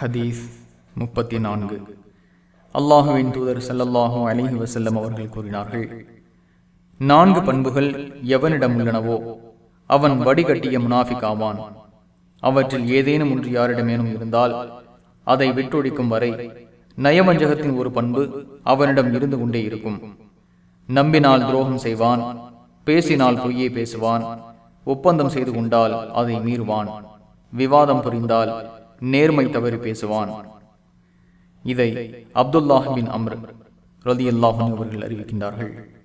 ஹதீஸ் முப்பத்தி நான்கு அல்லாஹுவின் தூதர் ஸல்லல்லாஹு அலிஹி வசல்லம் அவர்கள் கூறினார்கள் நான்கு பண்புகள் எவனிடம் உள்ளனவோ அவன் வடிகட்டிய முனாஃபிக் ஆவான் அவற்றில் ஏதேனும் ஒன்று யாரிடமேனும் இருந்தால் அதை விட்டொழிக்கும் வரை நயவஞ்சகத்தின் ஒரு பண்பு அவனிடம் இருந்து கொண்டே இருக்கும். நம்பினால் துரோகம் செய்வான் பேசினால் பொய்யே பேசுவான் ஒப்பந்தம் செய்து கொண்டால் அதை மீறுவான். விவாதம் புரிந்தால் நேர்மை தவறி பேசுவான். இதை அப்துல்லாஹின் பின் அம்ர் ரதி அவர்கள் அறிவிக்கின்றார்கள்.